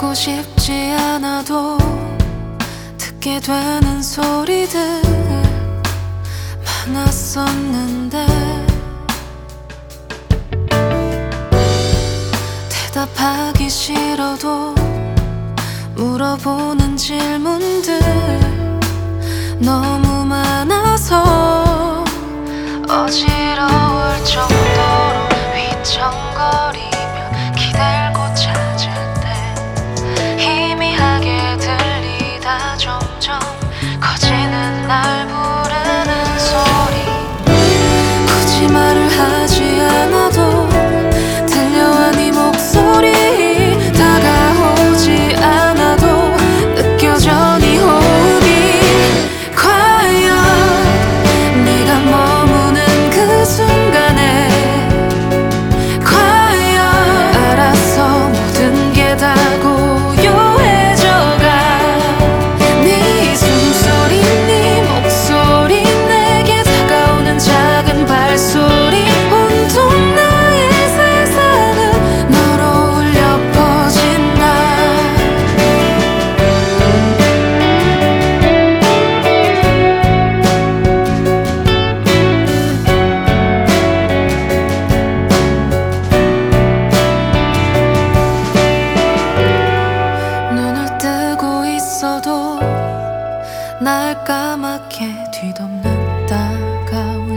듣고 싶지 않아도 듣게 되는 소리들 많았었는데 대답하기 싫어도 물어보는 질문들 너무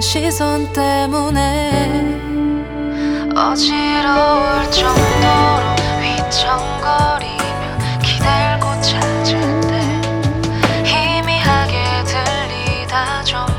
시선 때문에 어지러울 정도로 휘청거리면 기댈 곳 찾을 때 희미하게 들리다 좀